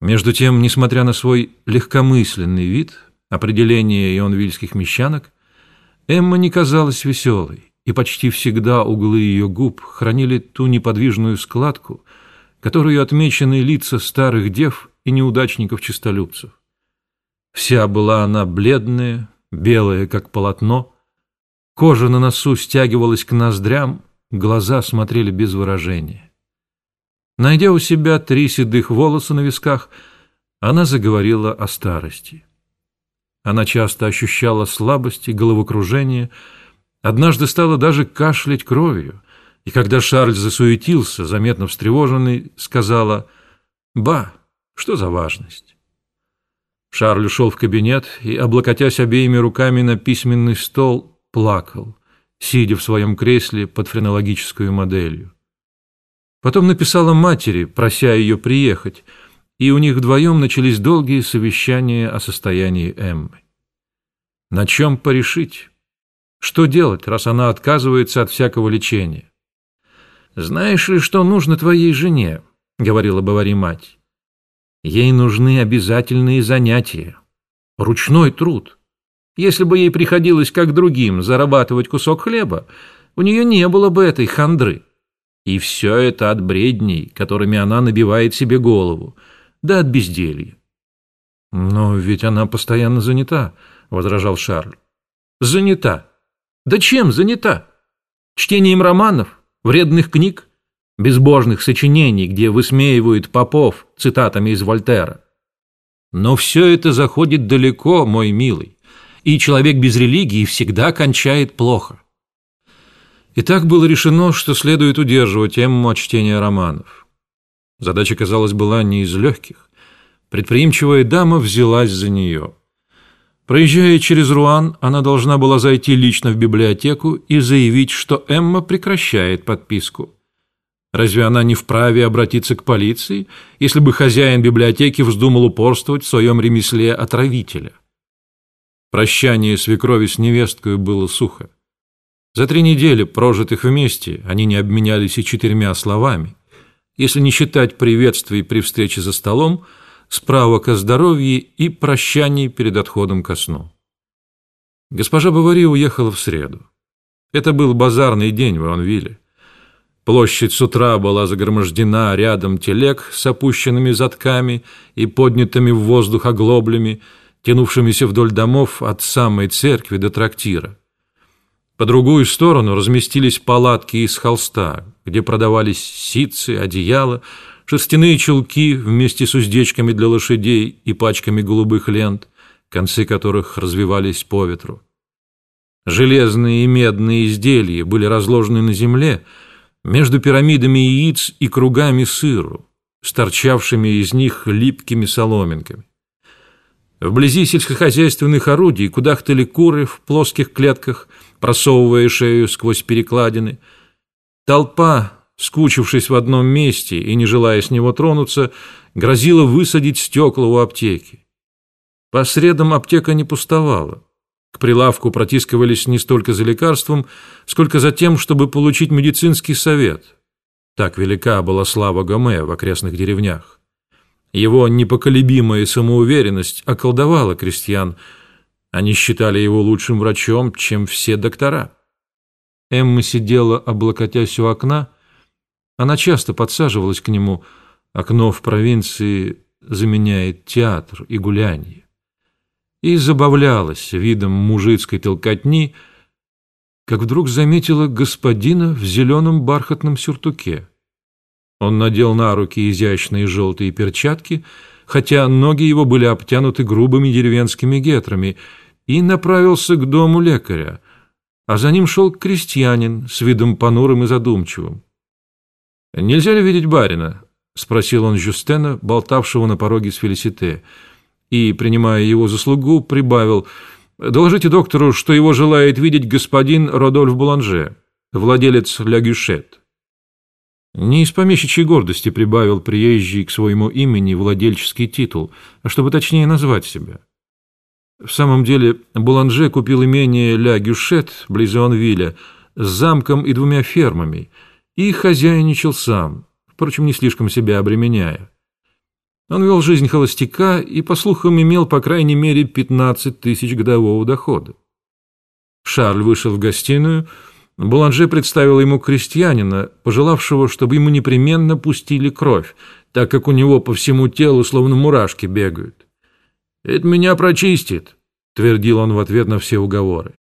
Между тем, несмотря на свой легкомысленный вид, определение ионвильских мещанок, Эмма не казалась веселой, и почти всегда углы ее губ хранили ту неподвижную складку, которую отмечены лица старых дев и неудачников-честолюбцев. Вся была она бледная, белая, как полотно, кожа на носу стягивалась к ноздрям, глаза смотрели без выражения. Найдя у себя три седых волоса на висках, она заговорила о старости. Она часто ощущала слабость и головокружение, однажды стала даже кашлять кровью, и когда Шарль засуетился, заметно встревоженный, сказала «Ба, что за важность?» Шарль ушел в кабинет и, облокотясь обеими руками на письменный стол, плакал, сидя в своем кресле под френологическую моделью. Потом написала матери, прося ее приехать, и у них вдвоем начались долгие совещания о состоянии Эммы. На чем порешить? Что делать, раз она отказывается от всякого лечения? «Знаешь ли, что нужно твоей жене?» — говорила Бавари мать. «Ей нужны обязательные занятия, ручной труд. Если бы ей приходилось, как другим, зарабатывать кусок хлеба, у нее не было бы этой хандры». И все это от бредней, которыми она набивает себе голову, да от безделья. «Но ведь она постоянно занята», — возражал Шарль. «Занята? Да чем занята? Чтением романов, вредных книг, безбожных сочинений, где высмеивают попов цитатами из Вольтера. Но все это заходит далеко, мой милый, и человек без религии всегда кончает плохо. И так было решено, что следует удерживать Эмму от чтения романов. Задача, казалось, была не из легких. Предприимчивая дама взялась за нее. Проезжая через Руан, она должна была зайти лично в библиотеку и заявить, что Эмма прекращает подписку. Разве она не вправе обратиться к полиции, если бы хозяин библиотеки вздумал упорствовать в своем ремесле отравителя? Прощание свекрови с невесткой было сухо. За три недели, прожитых вместе, они не обменялись и четырьмя словами. Если не считать приветствий при встрече за столом, справок о здоровье и прощаний перед отходом ко сну. Госпожа Бавари уехала в среду. Это был базарный день в Ионвилле. Площадь с утра была загромождена рядом телег с опущенными затками и поднятыми в воздух оглоблями, тянувшимися вдоль домов от самой церкви до трактира. По другую сторону разместились палатки из холста, где продавались ситцы, одеяла, шерстяные чулки вместе с уздечками для лошадей и пачками голубых лент, концы которых развивались по ветру. Железные и медные изделия были разложены на земле между пирамидами яиц и кругами сыру, с торчавшими из них липкими соломинками. Вблизи сельскохозяйственных орудий кудахтали куры в плоских клетках, просовывая шею сквозь перекладины. Толпа, скучившись в одном месте и не желая с него тронуться, грозила высадить стекла у аптеки. По средам аптека не пустовала. К прилавку протискивались не столько за лекарством, сколько за тем, чтобы получить медицинский совет. Так велика была слава Гоме в окрестных деревнях. Его непоколебимая самоуверенность околдовала крестьян. Они считали его лучшим врачом, чем все доктора. Эмма сидела, облокотясь у окна. Она часто подсаживалась к нему. Окно в провинции заменяет театр и гулянье. И забавлялась видом мужицкой толкотни, как вдруг заметила господина в зеленом бархатном сюртуке. Он надел на руки изящные желтые перчатки, хотя ноги его были обтянуты грубыми деревенскими гетрами, и направился к дому лекаря, а за ним шел крестьянин с видом понурым и задумчивым. «Нельзя ли видеть барина?» — спросил он Жюстена, болтавшего на пороге с Фелисите, и, принимая его заслугу, прибавил «Доложите доктору, что его желает видеть господин Родольф Буланже, владелец Ля Гюшет». Не из помещичьей гордости прибавил приезжий к своему имени владельческий титул, а чтобы точнее назвать себя. В самом деле, Буланже купил имение Ля Гюшет, близ Онвилля, с замком и двумя фермами, и хозяйничал сам, впрочем, не слишком себя обременяя. Он вел жизнь холостяка и, по слухам, имел по крайней мере 15 тысяч годового дохода. Шарль вышел в гостиную. Буланже представил ему крестьянина, пожелавшего, чтобы ему непременно пустили кровь, так как у него по всему телу словно мурашки бегают. «Это меня прочистит», — твердил он в ответ на все уговоры.